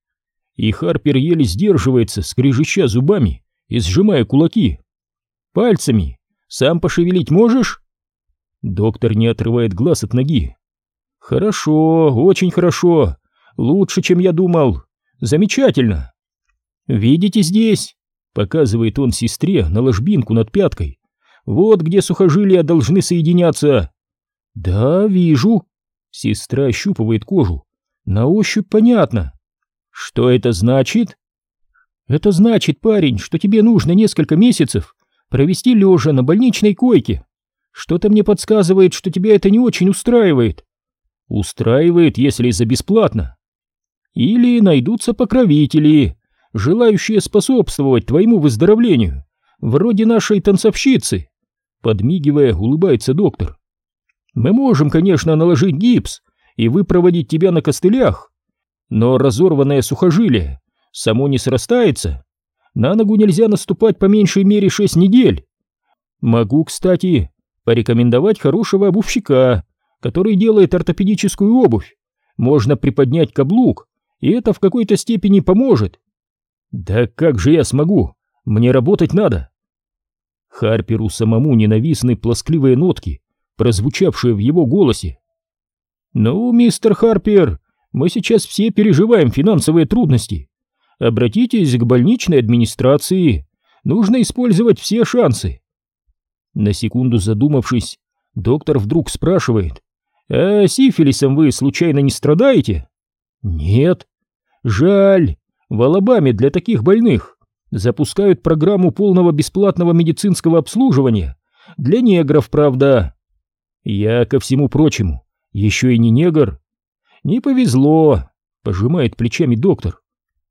И Харпер еле сдерживается, скрежеща зубами и сжимая кулаки. «Пальцами! Сам пошевелить можешь?» Доктор не отрывает глаз от ноги. «Хорошо, очень хорошо. Лучше, чем я думал. Замечательно. Видите здесь?» Показывает он сестре на ложбинку над пяткой. Вот где сухожилия должны соединяться. Да, вижу. Сестра ощупывает кожу. На ощупь понятно. Что это значит? Это значит, парень, что тебе нужно несколько месяцев провести лежа на больничной койке. Что-то мне подсказывает, что тебя это не очень устраивает. Устраивает, если за бесплатно. Или найдутся покровители, желающие способствовать твоему выздоровлению, вроде нашей танцовщицы. Подмигивая, улыбается доктор. Мы можем, конечно, наложить гипс и выпроводить тебя на костылях, но разорванное сухожилие само не срастается. На ногу нельзя наступать по меньшей мере шесть недель. Могу, кстати, порекомендовать хорошего обувщика, который делает ортопедическую обувь. Можно приподнять каблук, и это в какой-то степени поможет. «Да как же я смогу? Мне работать надо!» Харперу самому ненавистны плоскливые нотки, прозвучавшие в его голосе. «Ну, мистер Харпер, мы сейчас все переживаем финансовые трудности. Обратитесь к больничной администрации. Нужно использовать все шансы. На секунду задумавшись, доктор вдруг спрашивает, «А сифилисом вы случайно не страдаете?» «Нет». «Жаль. В Алабаме для таких больных запускают программу полного бесплатного медицинского обслуживания. Для негров, правда». «Я, ко всему прочему, еще и не негр». «Не повезло», — пожимает плечами доктор.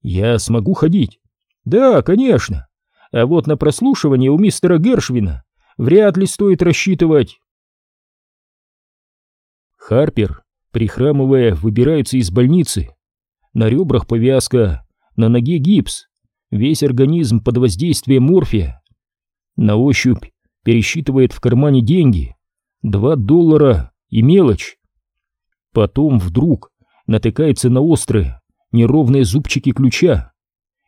«Я смогу ходить?» «Да, конечно. А вот на прослушивание у мистера Гершвина вряд ли стоит рассчитывать». Харпер, прихрамывая, выбирается из больницы. На ребрах повязка, на ноге гипс, весь организм под воздействием морфия. На ощупь пересчитывает в кармане деньги, два доллара и мелочь. Потом вдруг натыкается на острые, неровные зубчики ключа,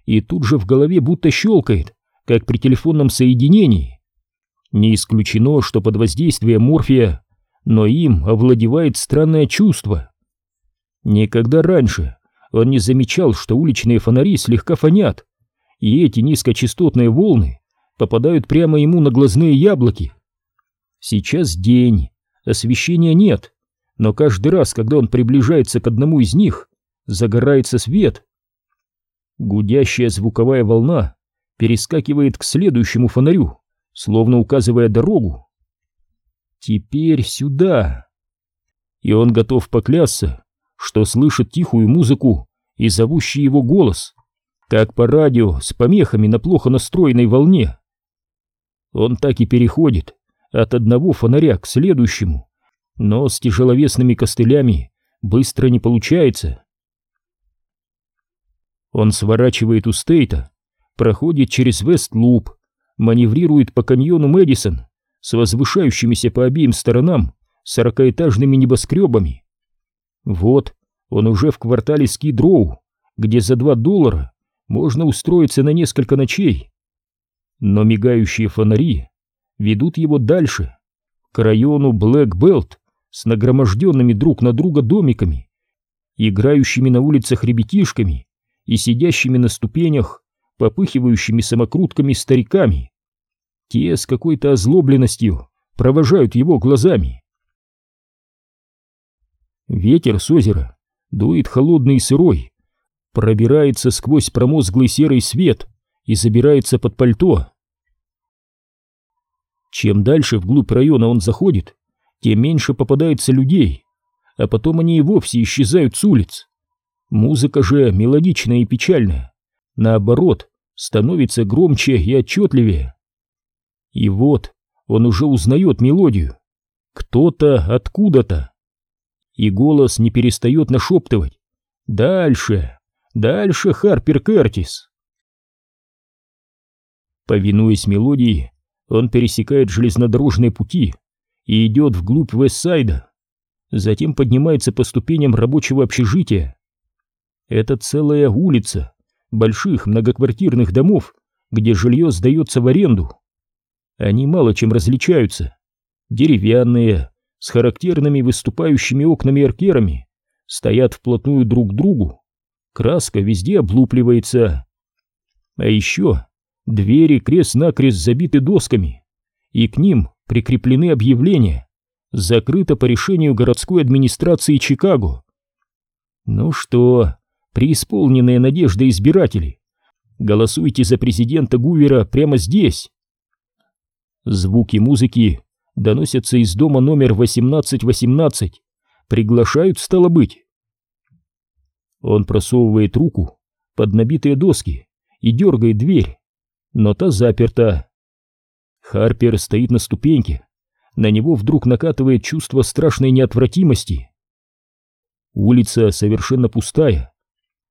и тут же в голове будто щелкает, как при телефонном соединении. Не исключено, что под воздействием морфия но им овладевает странное чувство. Никогда раньше он не замечал, что уличные фонари слегка фонят, и эти низкочастотные волны попадают прямо ему на глазные яблоки. Сейчас день, освещения нет, но каждый раз, когда он приближается к одному из них, загорается свет. Гудящая звуковая волна перескакивает к следующему фонарю, словно указывая дорогу. Теперь сюда. И он готов поклясться, что слышит тихую музыку и зовущий его голос, как по радио с помехами на плохо настроенной волне. Он так и переходит от одного фонаря к следующему, но с тяжеловесными костылями быстро не получается. Он сворачивает у Стейта, проходит через Вест-Луп, маневрирует по каньону Мэдисон с возвышающимися по обеим сторонам сорокаэтажными небоскребами. Вот он уже в квартале Скидроу, где за два доллара можно устроиться на несколько ночей. Но мигающие фонари ведут его дальше, к району Блэк-Белт с нагроможденными друг на друга домиками, играющими на улицах ребятишками и сидящими на ступенях, попыхивающими самокрутками стариками. Те с какой-то озлобленностью провожают его глазами. Ветер с озера дует холодный и сырой, пробирается сквозь промозглый серый свет и забирается под пальто. Чем дальше вглубь района он заходит, тем меньше попадается людей, а потом они и вовсе исчезают с улиц. Музыка же мелодичная и печальная, наоборот, становится громче и отчетливее. И вот он уже узнает мелодию. Кто-то откуда-то. И голос не перестает нашептывать. «Дальше! Дальше, Харпер Кертис!» Повинуясь мелодии, он пересекает железнодорожные пути и идет вглубь Вестсайда. Затем поднимается по ступеням рабочего общежития. Это целая улица больших многоквартирных домов, где жилье сдается в аренду. Они мало чем различаются. Деревянные, с характерными выступающими окнами-аркерами, стоят вплотную друг к другу. Краска везде облупливается. А еще двери крест-накрест забиты досками, и к ним прикреплены объявления «Закрыто по решению городской администрации Чикаго». Ну что, преисполненные надежды избиратели, голосуйте за президента Гувера прямо здесь. Звуки музыки доносятся из дома номер 1818. Приглашают, стало быть. Он просовывает руку под набитые доски и дергает дверь, но та заперта. Харпер стоит на ступеньке. На него вдруг накатывает чувство страшной неотвратимости. Улица совершенно пустая.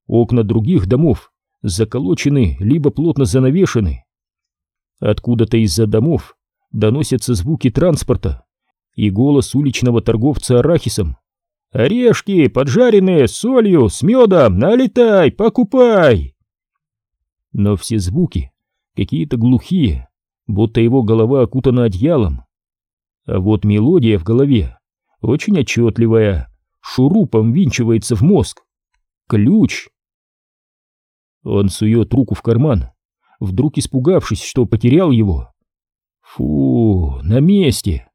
Окна других домов заколочены либо плотно занавешены. Откуда-то из-за домов доносятся звуки транспорта и голос уличного торговца арахисом. «Орешки, поджаренные, с солью, с медом, налетай, покупай!» Но все звуки какие-то глухие, будто его голова окутана одеялом. А вот мелодия в голове очень отчетливая, шурупом винчивается в мозг. Ключ. Он сует руку в карман, вдруг испугавшись, что потерял его. Фу, на месте.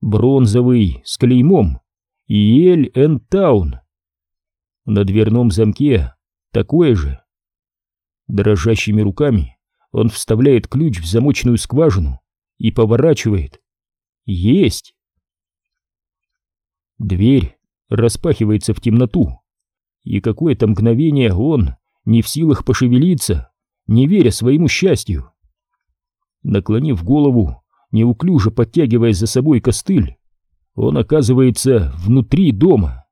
Бронзовый, с клеймом. Иель энд Таун. На дверном замке такое же. Дрожащими руками он вставляет ключ в замочную скважину и поворачивает. Есть! Дверь распахивается в темноту, и какое-то мгновение он не в силах пошевелиться, не веря своему счастью. Наклонив голову, неуклюже подтягивая за собой костыль, он оказывается внутри дома.